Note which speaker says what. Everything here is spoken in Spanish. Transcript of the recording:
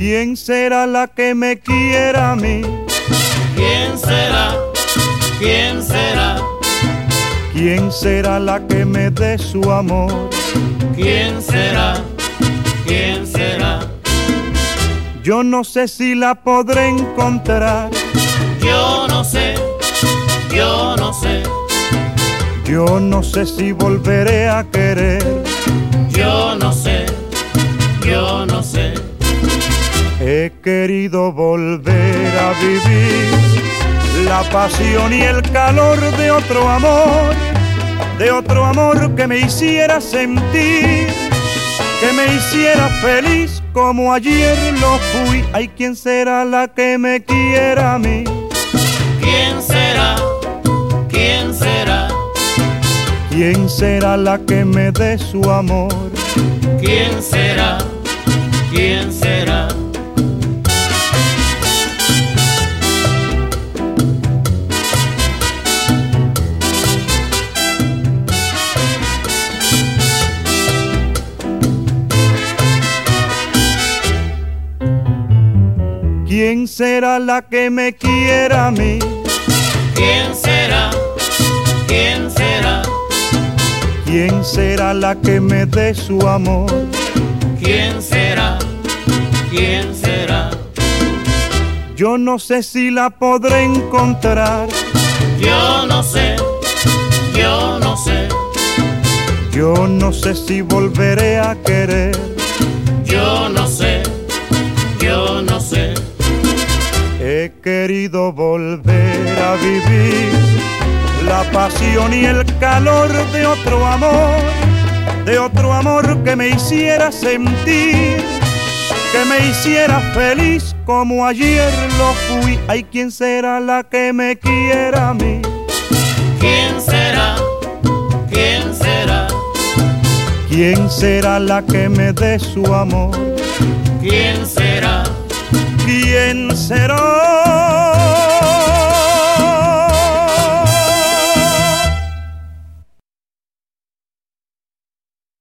Speaker 1: ¿Quién será la que me quiera a mí?
Speaker 2: ¿Quién será? ¿Quién será?
Speaker 1: ¿Quién será la que me dé su amor?
Speaker 2: ¿Quién será? ¿Quién será?
Speaker 1: Yo no sé si la podré encontrar.
Speaker 2: Yo no sé, yo no sé.
Speaker 1: Yo no sé si volveré a querer. He querido volver a vivir la pasión y el calor de otro amor, de otro amor que me hiciera sentir, que me hiciera feliz como ayer lo fui. Hay quien será la que me quiera a mí.
Speaker 2: ¿Quién será? ¿Quién será?
Speaker 1: ¿Quién será la que me dé su amor?
Speaker 2: ¿Quién será? ¿Quién será?
Speaker 1: ¿Quién será la que me quiera a mí?
Speaker 2: ¿Quién será? ¿Quién será?
Speaker 1: ¿Quién será la que me dé su amor?
Speaker 2: ¿Quién será? ¿Quién será?
Speaker 1: Yo no sé si la podré encontrar.
Speaker 2: Yo no sé, yo no sé,
Speaker 1: Yo no sé si volveré a querer.
Speaker 2: yo no sé, yo no sé.
Speaker 1: He querido volver a vivir la pasión y el calor de otro amor, de otro amor que me hiciera sentir, que me hiciera feliz como ayer lo fui. Hay quien será la que me quiera a mí.
Speaker 2: ¿Quién será? ¿Quién será?
Speaker 1: ¿Quién será la que me dé su amor?
Speaker 2: ¿Quién será?
Speaker 1: ¿Quién?